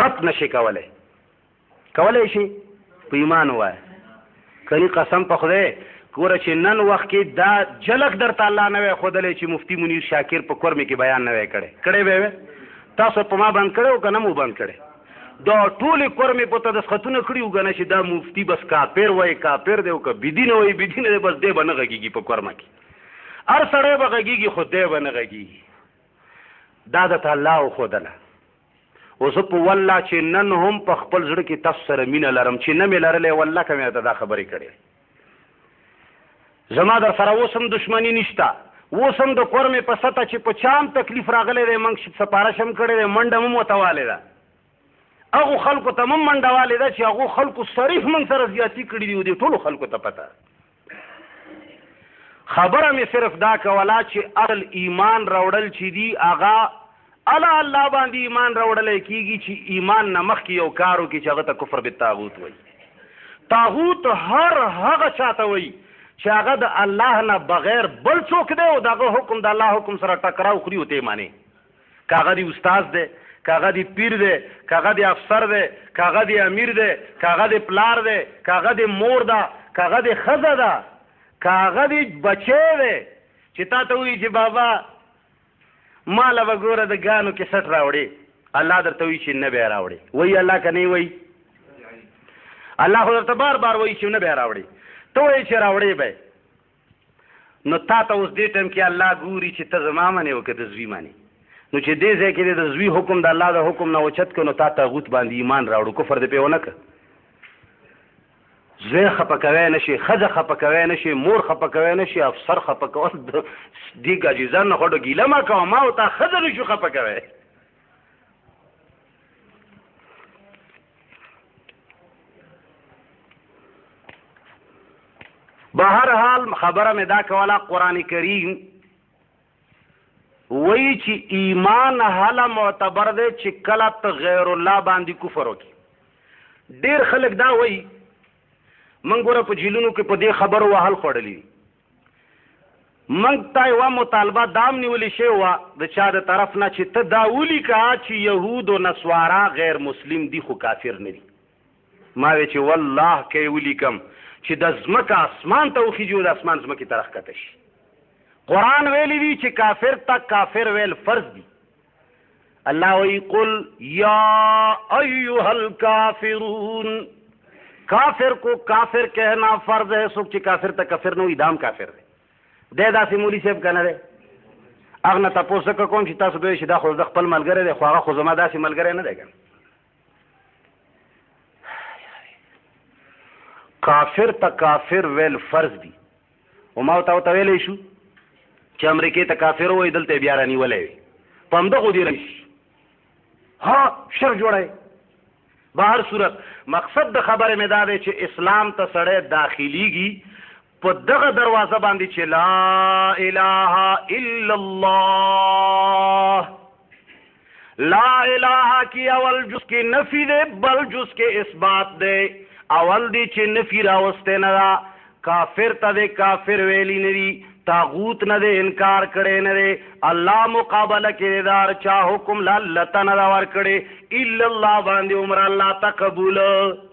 رد نشي کولی کولای شي په ایمان وای کني قسم په خدای ګوره چې نن وخت کې دا جلک درته الله نه وای ښودلی چې مفتی منیر شاکر په کورمې کې بیان نه وای کړی کړی به وی تاسو په ما بند کړی او که نه مو بند کړی دا ټولې کورمې په تدسخطونه کړي او که نه چې دا مفتی بس کاپر وای کاپر دی او که بدینه وای بدینه دی بس دی به نه غږېږي په کورمه کې هر سړی به غږېږي خو دی به نه غږېږي دا درته الله وښودله او زه په والله چې نن هم په خپل زړه کې تاسو سره مینه لرم چې نه مې لرلې والله که مې ته دا خبرې کړې زما در سره اوس هم دښمني نشته اوس هم د کور مې په سطح چې په چا هم تکلیف راغلی دی موږ سپارش هم کړی دی منډه هم ورته والې ده هغو خلکو ته هم منډه والې ده چې هغو خلکو صریح موږ سره زیاتي کړي دي او دې ټولو خلکو ته پته خبره مې صرف دا کولا چې ارل ایمان راوړل چې دی هغه الا الله باندې ایمان راوړل کیږي چې ایمان نه مخ کې یو کارو کې چې هغه ته کفر به طاغوت وایي طاغوت هر هغه چاته وایي چې هغه د الله نه بغیر بل څوک دی او دغه حکم د الله حکم سره ټکراو خوري او ته معنی که هغه دې استاد دی، که هغه دې پیر دی، که هغه دې افسر دی، که هغه دې امیر دی، که هغه دې پلار دی، که هغه دې مور ده، که هغه دې ښځه ده، که هغه دې بچی دی چې تا ته وایي چې بابا ما له به ګوره د ګانو کیسټ راوړې الله درته وایي چې نه به یې راوړې وایي الله که نه وایي الله خو درته بار بار وایي چې نه به یې راوړې ته وایې چې راوړې به نو تا ته اوس دې ټایم کې الله ګوري چې ته زما منې او که د زوی منې نو چې دې ځای کې د زوی حکم د الله د حکم نه اوچت کړو تا تاغوت باندې ایمان راوړو کفر دې پیونه ک زوی خپکوي نشي خزه خپکوي نشي مور خپکوي نشي افسر خپکول دې ګاجیزان نه خړو ګیله ما کوم ما او تا خزه نشو خپکوي به هر حال خبره مې دا کوله قران کریم وای چې ایمان هله معتبر دی چې کله ته غیر الله باندې کفر وکړي ډیر خلک دا وای من ګوره په جیلونو کې په دې خبرو وهل خوړلې موږ ته یوه مطالبه دام نیولې شوې وه د چا د طرف نه چې ته دا ولیکه چې یهود او نسوارا غیر مسلم دي خو کافر نه دي. ما وې چې والله که یې ولیکم چې د ځمکه اسمان ته وخیژي او د اسمان ځمکې ته راښکته شي. قرآن ویلي دي چې کافر ته کافر ویل فرض دي. الله وی قل یا ایها الکافرون کافر کو کافر کہنا فرض ہے سوک چې کافر ته کافر نو ادام کافر دی د داسې مولوی صاحب کنه دی اغنه تاسو څه کوم چې تاسو به شي دا خو د خپل ملګری دی خو هغه خو زما داسې ملګری نه دی کنه کافر ته کافر ویل فرض دی او ما ته ته ویلې شو چې امریکې ته کافر وای دلته بیا رانیولې وي په همده خو دی رئیس ها شر جوړای به هر صورت مقصد د خبره مې دا دی چې اسلام ته سړی داخليږي په دغه دروازه باندې چې لا اله الا الله لا الہ کی اول جز کی نفی دے بل جز کی اثبات دے اول دی چې نفی راوسته نه دا کافر ته د کافر ویلی نری تاغوت نه د انکار کړي نه دی الله مقابله کې دار چا حکم لا لته نه ور کړي الا الله باندې عمر الله تقبل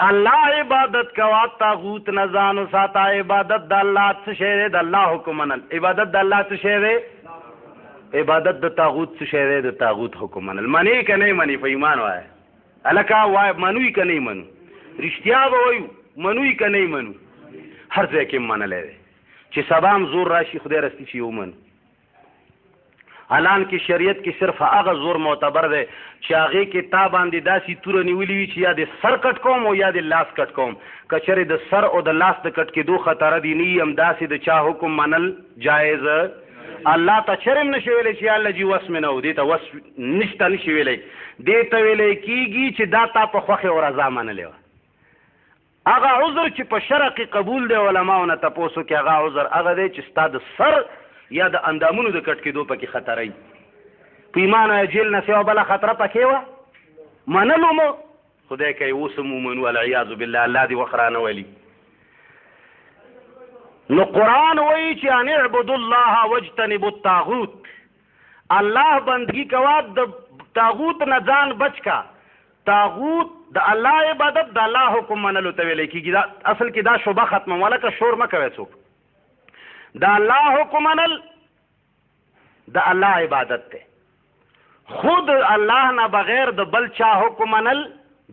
الله عبادت کوه طاغوت نه ځان وساته عبادت د الله څه شی دی د الله حکم منل عبادت د الله څه شی دی عبادت د طاغوت څه شی دی د طاغوت حکم منل منی که نه منی په ایمان وایه هلکه وایه منوی که نه منو رښتیا به وایو منوی که نه منو هر ځای کې منلی دی چې سبا هم زور راشي خدای راستی چې یې ومنو الان کې شریعت کې صرف هغه زور معتبر دی چې هغه کې تا باندې داسې توره نیولې وي چې یا د سر کټ کوم او یا د لاس کټ کوم کچره د سر او د لاس د کټ کې دوه خطر دي نه هم داسې د چا حکم منل جایز الله ته چرم نشي ویلې چې الله جی وس منو دې ته وس نشته نشي ویلې دې ته ویلې کیږي چې دا تا په خوخه او رضا منلې هغه عذر چی په شرع کی قبول دی علماو نه تپوس وکی هغه عذر هغه دی چی ستا د سر یا د اندامونو د کټ کیدو پکی خطره وی په ایمان او جیل نه سوا بل خطره پکی وه منلو مو خدای کوي اوس هم ومنو العیاذ بالله الله دې وخرانه ولي نو قران وایي چې ان اعبد الله واجتنب الطاغوت الله بندگی کوا د طاغوت نه ځان بچ کا طاغوت د الله عبادت د الله حکم منلو ته ویل کیږي دا اصل کې دا شوبه ختمه ولکه شور مکوي څوک د الله حکم منل د الله عبادت ته خود الله نه بغیر د بل چا حکم منل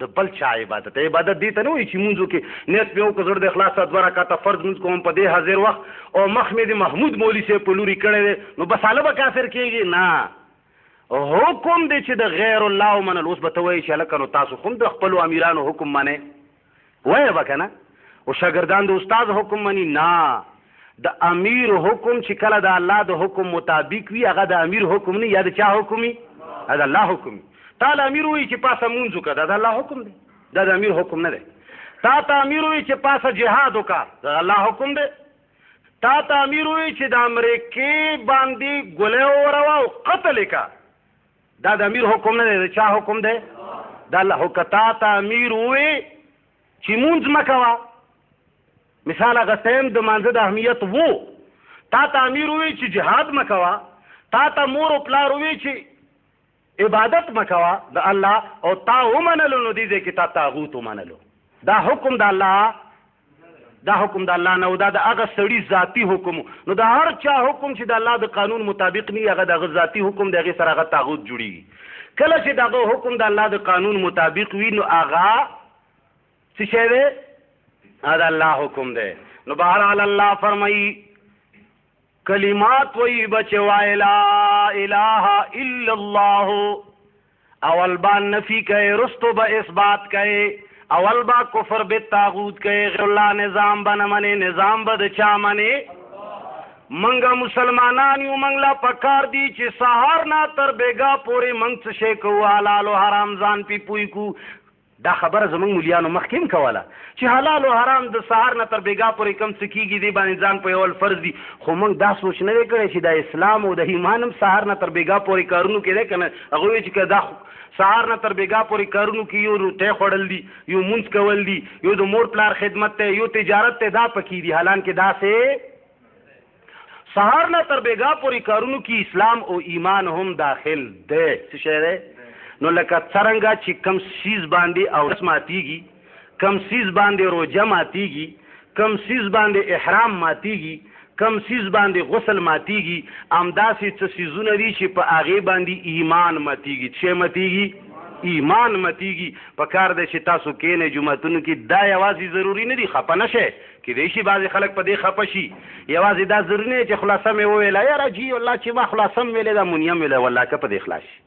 د بل چا عبادت عبادت دي ته نه وي چې مونږ کې نیت مې وکړ د اخلاص د ورا کاته فرض مونږ کوم په دې حاضر وخت او مخ مې د محمود مولوی سه په لوري کړي نو بس حاله به کافر کیږي نه حکم دی چې د غیر الله ومنل اوس به ته وایې چې هلکه نو تاسو خو هم د خپلو امیرانو حکم منئ وایه به که نه او شاګردان د استاد حکم مني نه د امیر حکم چې کله د الله د حکم مطابق وي هغه د امیر حکم نه یا د چا حکم وي دا د الله حکم تعالی امیر وایي چې پاسه مونږ وکړه دا د الله حکم دی دا د امیر حکم نه دی تا ته امیر وایي چې پاسه جهاد وکړه دا د الله حکم دی تا ته امیر وی چې د امریکې باندې ګولې وروه او قتل کا دا د امیر حکم نه دی د چا حکم دی د الله حکتا ته امیر وی چې مونږ مکوا مثال غسیم د منځ د اهمیت وو تا ته امیر وی چې جهاد مکوا تا ته مور او پلار وی چې عبادت مه کوه د الله او تا ومنلو نو دې ځای کې تا طاغوت ومنلو دا حکم د الله دا حکم د الله نه او دا د هغه سړي ذاتی حکم نو د هر چا حکم چې د الله د قانون مطابق نه هغه د ذاتی حکم دغه سره هغه طاغوت جوړیږي کله چې دغه حکم د الله د قانون مطابق وي نو هغه څه شی دی دا الله حکم دی نو بهر الله فرمایي کلمه طیبه چې وای لا اله الا الله اول با نفی کوي رستو به اثبات کوي اول با کفر به تاغوت کوي غیر الله نظام بنه منی نظام به د چا منی منګه مسلمانان یو منګ لا پکار دی چې سهار نه تر بیګا پورې منګ څه شي کوو حلال او حرام ځان پی پوي کو دا خبره زموږ مليانو مخکې هم کوله چې حلال او حرام د سهار نه تر بېګاه پورې کوم څه کېږي دې باندې ځان پوهول فرض دي خو موږ دا سوچ نه دی کړی چې دا اسلام او د ايمان هم سهار نه تر بېګاه پورې کارونو کې دی که نه هغوی وایي چې که دا سهار نه تر بېګاه پورې کارونو کې يو روټۍ خوړل دي يو مونځ کول دي يو د مور پلار خدمت دی يو تجارت دی دا پکې دي حالانکې داسې سهار نه تر بیګا پورې کارونو کې اسلام او ایمان هم داخل دی څه شی دی نو لکه څرنګه چې کم سیز باندې او رس ماتیږي کم سیز باندې روجه ماتیږي کم سیز باندې احرام ماتیږي کم سیز باندې غسل ماتیږي امداسې څه سیزونه دي چې په هغه باندې ایمان ماتیږي چې ماتیږي ایمان ماتیږي په کار ده چې تاسو کینې جمعتونو کې دا یوازې ضروری نه دي خپه نشه کیدای شي بعضې خلک په دې خپه شي یوازې دا ضروري نه چې خلاصه مې وویله یاره جی والله چې ما خلاصه هم ویلې ده مونیم ویله والله که په دې خلاص شي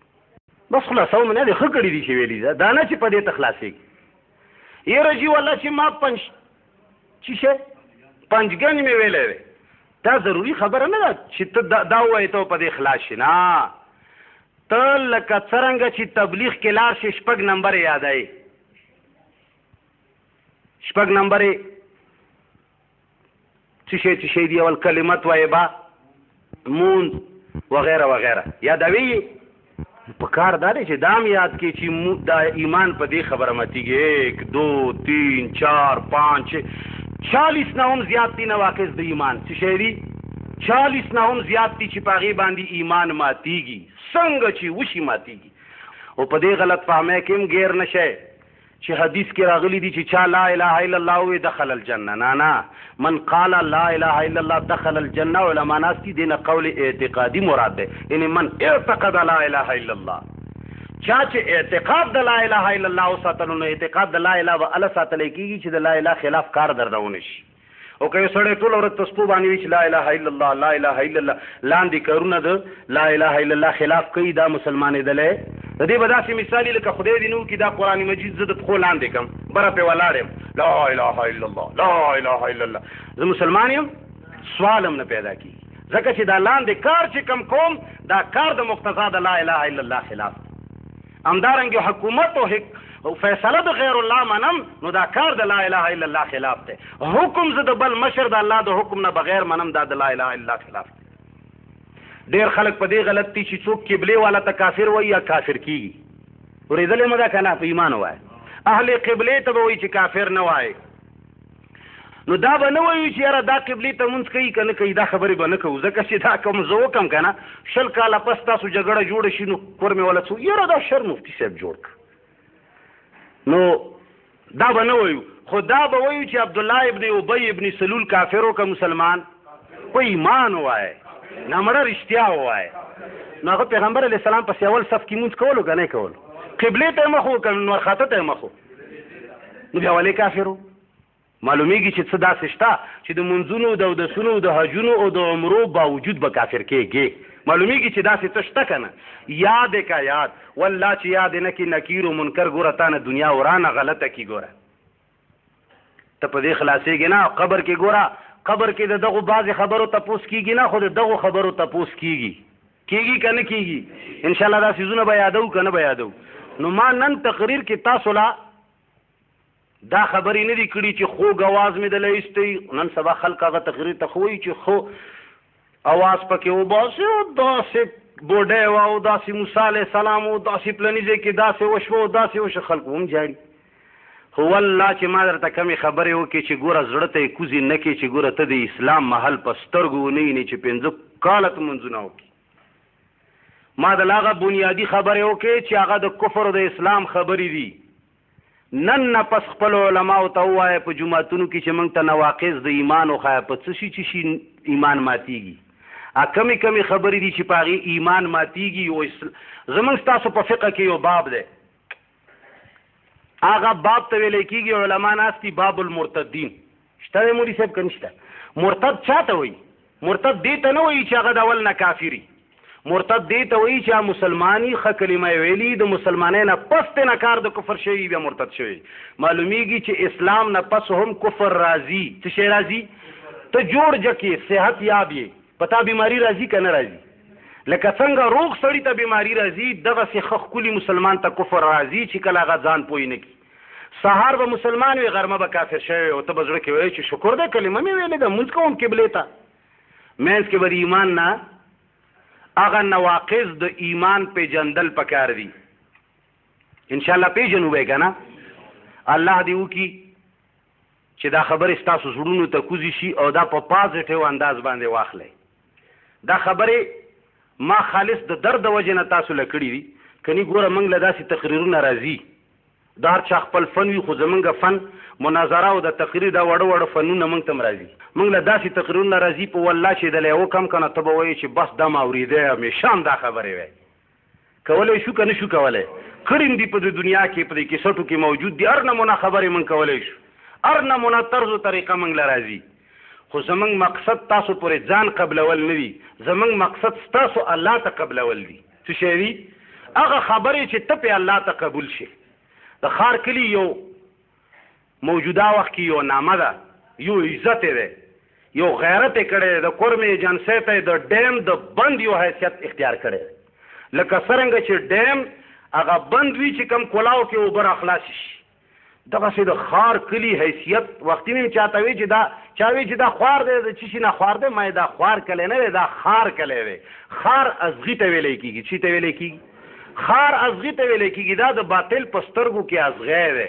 بس خلاصه مې نه دی ښه کړي دي چې ویلي ده دا نه چې په دې ته خلاصېږي یاره جی والله چې ما پنج چې شی پنجګنې مې ویلې دی دا ضروري خبره نه ده چې ته دا ووایې ته په دې خلاص شي نه ته لکه څرنګه چې تبلیغ کې لار شي شپږ نمبر یادای شپږ نمبر څه شي څه شي دی ول کلمت وایبا مون وغیرہ وغیرہ یا دا وی په کار دا دی چې دام یاد کې چې دا ایمان په دې خبره متیږي 1 2 3 4 5 40 نه هم زیات دي نواقص د ایمان څه شي دي 40 نه هم زیات دي چې پاغي باندې ایمان ماتيږي څنګه چې وشي ماتيږي او په دې غلط فهمه کې هم غیر نشه چی حدیث کی راغلی دی چی چا لا اله الا الله وی دخل الجنه نه نه من قال لا اله الا الله دخل الجنه علماء ناست دی دینه قول اعتقادی مراد دی یعنی من اعتقد لا اله الا الله چا چې اعتقاد د لا اله الا الله وساتلو نو اعتقاد د لا اله به الله ساتل کیږي چې د لا اله خلاف کار درنه ونشي او که یو سړی ټول ورځ تسپو باندې وی چې لا اله الا الله لا اله الا الله لاندې کارونه د لا اله الا الله خلاف کوي دا مسلمانې دلې د دې به داسې مثال لکه خدای دې نو کې دا قران مجید زه د پخو لاندې کم بره په ولاړم لا اله الا الله لا اله الا الله زه مسلمان یم سوالم نه پیدا کی ځکه چې دا لاندې کار چې کم کوم دا کار د مقتضا د لا اله الا الله خلاف همدارنګه حکومت او حک... فیصله د غیر الله منم نو دا کار د لا اله الا الله خلاف دی حکم زه د بل مشر د الله د حکم نه بغیر منم دا د لا اله الا الله خلاف دی ډیر خلک په دې غلط دي چې څوک قبله والا ته کافر وایي یا کافر کیږي ورېدلې مده کنه په ایمان وایي اهل قبله ته وایي چې کافر نه وایي نو دا به نه وایو چې یاره دا قبلې ته مونځ کوي که نه کوي دا خبرې به نه کوو ځکه چې دا کوم زه وکم که نه شل کاله پس تاسو جګړه جوړه شي نو کور مې ولا څو یاره دا شر مفتي صاحب جوړ کړ نو دا به نه وایو خو دا به وایو چې عبدالله ابن ابی ابن سلول کافر که مسلمان په ایمان وای نمړه رښتیا وای نو هغه پیغمبر علی السلام په اول صف کې مونږ کولو غنې کول قبله ته مخ وکړ نو خاطه ته مخ نو بیا ولې کافرو معلومیږي چې څه داسې شته چې د منځونو د اودسونو د حجونو او د عمرو باوجود به کافر کېږي معلومیږي چې داسې څه شته که نه یاد کا یاد والله چې یاد نه کې نکیر و منکر ګوره تا نه دنیا ورانه غلطه کی ګوره ته په دې خلاصېږي نه قبر کې ګوره قبر کې د دغو بعضې خبرو تپوس کېږي نه خو د دغو خبرو تپوس کېږي کیږي کنه کیږي ان شاء الله دا سيزونه به یادو کنه به یادو نو ما نن تقریر کې تاسو لا دا خبرې نه دي کړي چې خو غواز مې د لېستي نن سبا خلک هغه تقریر ته خوې چې خو اواز پکې و باسي او داسې بوډه و او داسې موسی عليه السلام او داسې پلنيزه کې داسې وشو داسې وش خلک هم جاړي هو الله چې ما درته کمې خبرې وکړې چې ګوره زړه ته یې کوزې نه کې چې ګوره ته د اسلام محل په سترګو ونه وینې چې پنځه کاله ته منځونه وکړي ما د لاغه بنیادی خبرې وکړې چې هغه د کفر او د اسلام خبرې دي نن نه پس خپل علما او ته وایې په جمعتونو کې چې موږ ته نواقص د ایمان او خای په څه شي چې شي ایمان ماتيږي ا کمی کمی خبرې دي چې پاغي ایمان ماتيږي او زمونږ تاسو په فقہ کې یو باب دی هغه باب ته ویل کېږي علما ناستی باب المرتدین شته دی مولي صاحب که نشته مرتد چا ته وایي مرتد دې ته نه وایي چې هغه د اول نه کافري مرتد دې ته وایي چې مسلمانی ښه کلمه ویلي د مسلمانۍ نه پس ته نه کار د کفر شوی بیا مرتد شوی معلومیږي چې اسلام نه پس هم کفر راځي څه شی راځي ته جوړ جکې صحت یاب یې پتا بیماری راځي که نه راځي لکه څنګه روغ سړی ته بیماری راځي دغه سي خخکلی مسلمان ته کفر راځي چې کله هغه ځان پوی نه کی سهار به مسلمان وي غرمه به کافر شوی او ته به زړه کې وایې چې شکر ده کلمه مې ویلې ده مونځ کوم قبلې ته مینځ کې به د ایمان نه هغه نواقض د ایمان پیجندل پکار دي ان شاء الله پیجنو به کنه الله دی وکي چې دا خبرې ستاسو زړونو ته کوزې شي او دا په پازټیو انداز باندې واخلئ. دا خبرې ما خالص د درد د وجې نه تاسو له کړي دي، کني ګوره موږ له داسې تقریرونه راځي، د هر چا خپل فن وي خو زموږ فن مناظره او د تقریر دا وړه وړه فنونه موږ ته هم راځي. موږ له داسې تقریرونه راځي په والله چې د له یوه کم کنه ته به وایې چې بس دا ما اوریدی همیشه همدا خبرې وایې. کولای شو که نه شو کولای کړیم دی په دنیا کې په دې کیسټو کې موجود دي هر نمونه خبرې من کولای شو هر نمونه طرز او طریقه من لرازي خو زمنګ مقصد تاسو پورې ځان قبلول نه وي زمنګ مقصد تاسو الله ته قبلول دي څه شي وي هغه خبرې چې ته په الله ته قبول شي د خار کلی یو موجوده وخت کی یو نامه ده یو عزت یې دی یو غیرت یې کړی دی د کورم ایجنسۍ ته یې د ډیم د بند یو حیثیت اختیار کړی دی لکه څرنګه چې ډیم هغه بند وي چې کوم کلاو کې اوبه راخلاصې شي دغسې د ښار کلي حیثیت وختي مې چاته وی چې دا چا وی چې دا خوار دی د چی شي نه خوار دی ما دا خوار کلی نه دی دا ښار کلی دی ښار ازغي ته ویلی کېږي چی ته ویلی کېږي ښار ازغي ته ویلی کېږي دا د باطل په سترګو کې ازغی دی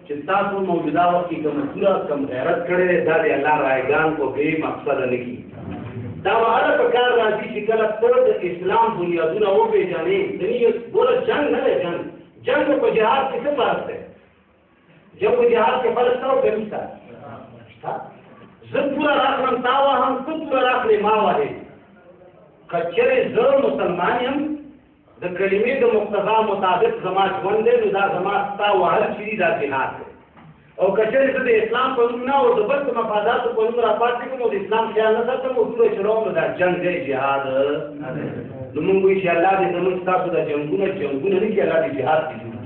چې تاسو موجوده وخت کې کوم سوره کم غیرت کړی دی دا دی الله رایګان کو به مقصد نه کی دا واره په کار راځي چې کله ته د اسلام بنیادونه و پیژنې دنیا ګور جنگ نه دی جنگ جنگ په جهاد کې څه فرق دی جنگ په جهاد کې فرق څه او کمی څه زه پورا راخلم تا وهم ته پورا راخلې ما وهې کچرې زه مسلمان یم د کلمې د مقتضا مطابق زما ژوند دی نو دا زما ستا وهل چې دي دا جهاد دی او که چېرې زه د اسلام په نوم نه او د بل څه مفاداتو په نوم راپاتې کوم او د اسلام خیال نه ساتم او توره چلوم نو دا جنګ دی جهاد نه دی نو مونږ وایو چې الله دې زموږ ستاسو د جنګونه جنګونه نه کړي الله دې جهاد دې جوړ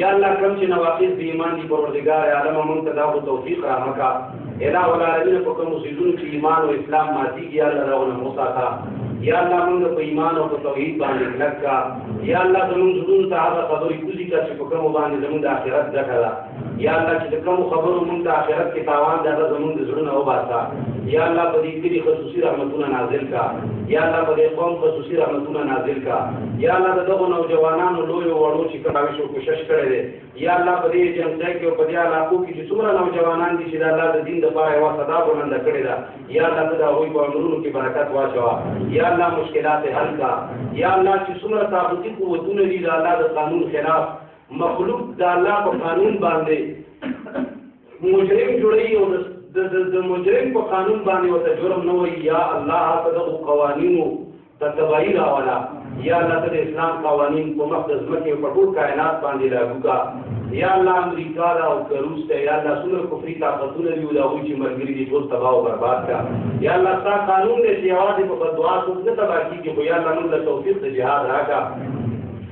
یا الله کوم چې نواقص د ایمان دی پروردګار عالم مونږ ته دا خو توفیق را مکا الہ العالمین په کوم سيزونو چې ایمان او اسلام ماتي یا الله راونه موساتا یا الله موږ په ایمان او په توحید باندې کلک کا یا الله زموږ زړونو ته هغه خبرې کوزي کا چې په کوم باندې زموږ د آخرت ځکه ده یا الله چې کوم خبرو موږ د آخرت کې تاوان ده هغه زموږ د زړونو او باسا یا الله په دې کې خصوصي رحمتونه نازل کا یا الله په دې قوم خصوصي رحمتونه نازل کا یا الله د دغو نوجوانانو لویو وړو چې کوم راویشو کوشش کړی دی یا الله په دې جنګ کې او په دې علاقو کې چې څومره نوجوانان دي چې د الله د دین لپاره یو صدا بلند کړی دا یا الله ته د هغوی په عمرونو کې برکت واچوه یا الله مشکلات حل کا یا الله چې څومره طاقتي قوتونه دي د الله د قانون خلاف مخلوق د الله په قانون باندې مجرم جوړي او د د مجرم په قانون باندې ورته جرم نه وي یا الله هغه د قوانینو ته تباهي راوله یا الله ته د اسلام قوانین په مخ د ځمکې او په ټول کائنات باندې لاګو کا یا الله امریکا دا او روس ته یا الله څومره کفري طاقتونه دي او دا وایي چې ملګري دي ټول تباه او برباد کا یا الله ستا قانون دې چې یوازې په بدعا څوک نه تباه کېږي خو یا الله موږ له توفیق د جهاد راکړه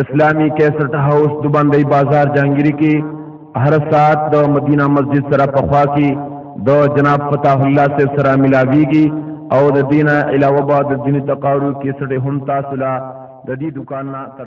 اسلامی کیسټ هاوس دوبندۍ بازار جانګيري کې هر ساعت د مدینه مسجد سره په خوا کې د جناب فتح الله سے سره ملاویږي او د دینه علاوه به د دیني تقارو کیسټ هم تاسو لا د دې دکان نه